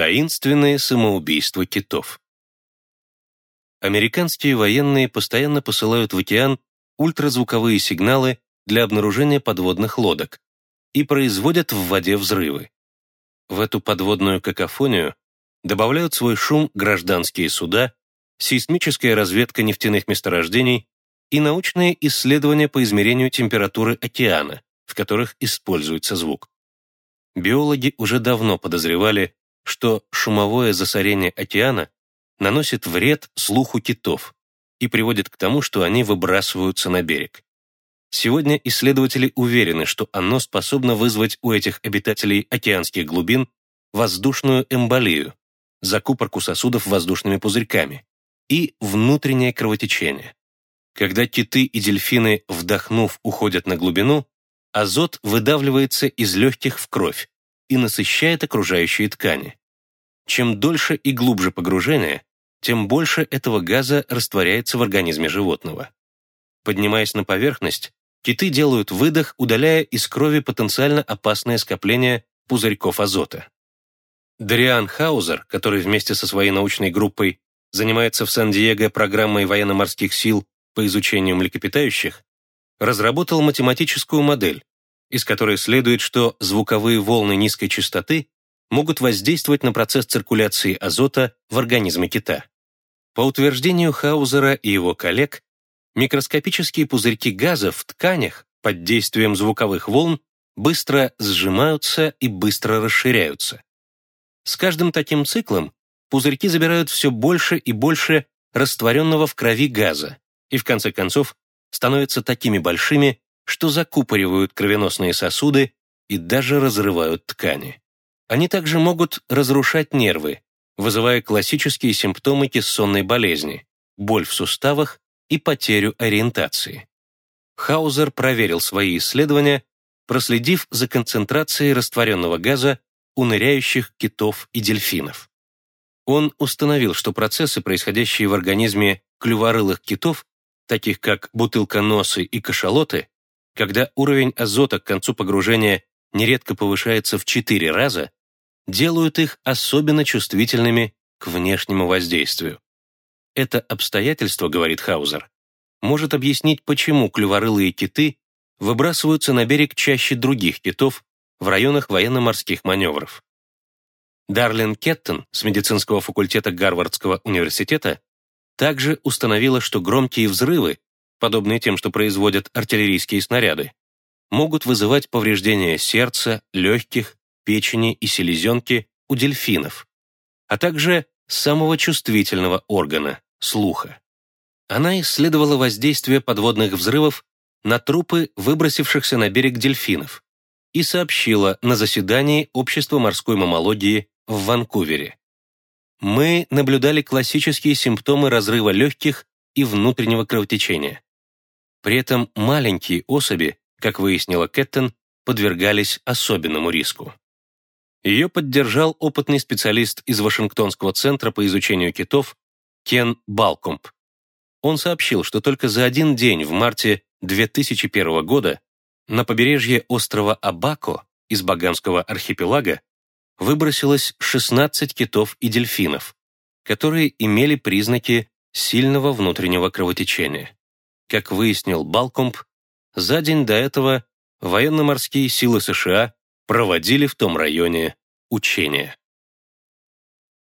Таинственные самоубийства китов. Американские военные постоянно посылают в океан ультразвуковые сигналы для обнаружения подводных лодок и производят в воде взрывы. В эту подводную какофонию добавляют свой шум гражданские суда, сейсмическая разведка нефтяных месторождений и научные исследования по измерению температуры океана, в которых используется звук. Биологи уже давно подозревали, что шумовое засорение океана наносит вред слуху китов и приводит к тому, что они выбрасываются на берег. Сегодня исследователи уверены, что оно способно вызвать у этих обитателей океанских глубин воздушную эмболию, закупорку сосудов воздушными пузырьками и внутреннее кровотечение. Когда киты и дельфины, вдохнув, уходят на глубину, азот выдавливается из легких в кровь и насыщает окружающие ткани. Чем дольше и глубже погружение, тем больше этого газа растворяется в организме животного. Поднимаясь на поверхность, киты делают выдох, удаляя из крови потенциально опасное скопление пузырьков азота. Дариан Хаузер, который вместе со своей научной группой занимается в Сан-Диего программой военно-морских сил по изучению млекопитающих, разработал математическую модель, из которой следует, что звуковые волны низкой частоты могут воздействовать на процесс циркуляции азота в организме кита. По утверждению Хаузера и его коллег, микроскопические пузырьки газа в тканях под действием звуковых волн быстро сжимаются и быстро расширяются. С каждым таким циклом пузырьки забирают все больше и больше растворенного в крови газа и в конце концов становятся такими большими, что закупоривают кровеносные сосуды и даже разрывают ткани. Они также могут разрушать нервы, вызывая классические симптомы кессонной болезни, боль в суставах и потерю ориентации. Хаузер проверил свои исследования, проследив за концентрацией растворенного газа у ныряющих китов и дельфинов. Он установил, что процессы, происходящие в организме клюворылых китов, таких как бутылконосы и кашалоты, когда уровень азота к концу погружения нередко повышается в 4 раза, делают их особенно чувствительными к внешнему воздействию. Это обстоятельство, говорит Хаузер, может объяснить, почему клюворылые киты выбрасываются на берег чаще других китов в районах военно-морских маневров. Дарлин Кеттон с медицинского факультета Гарвардского университета также установила, что громкие взрывы, подобные тем, что производят артиллерийские снаряды, могут вызывать повреждения сердца, легких печени и селезенки у дельфинов, а также самого чувствительного органа – слуха. Она исследовала воздействие подводных взрывов на трупы выбросившихся на берег дельфинов и сообщила на заседании Общества морской мамологии в Ванкувере. Мы наблюдали классические симптомы разрыва легких и внутреннего кровотечения. При этом маленькие особи, как выяснила Кэттон, подвергались особенному риску. Ее поддержал опытный специалист из Вашингтонского центра по изучению китов Кен Балкомп. Он сообщил, что только за один день в марте 2001 года на побережье острова Абако из Багамского архипелага выбросилось 16 китов и дельфинов, которые имели признаки сильного внутреннего кровотечения. Как выяснил Балкомп, за день до этого военно-морские силы США проводили в том районе учения.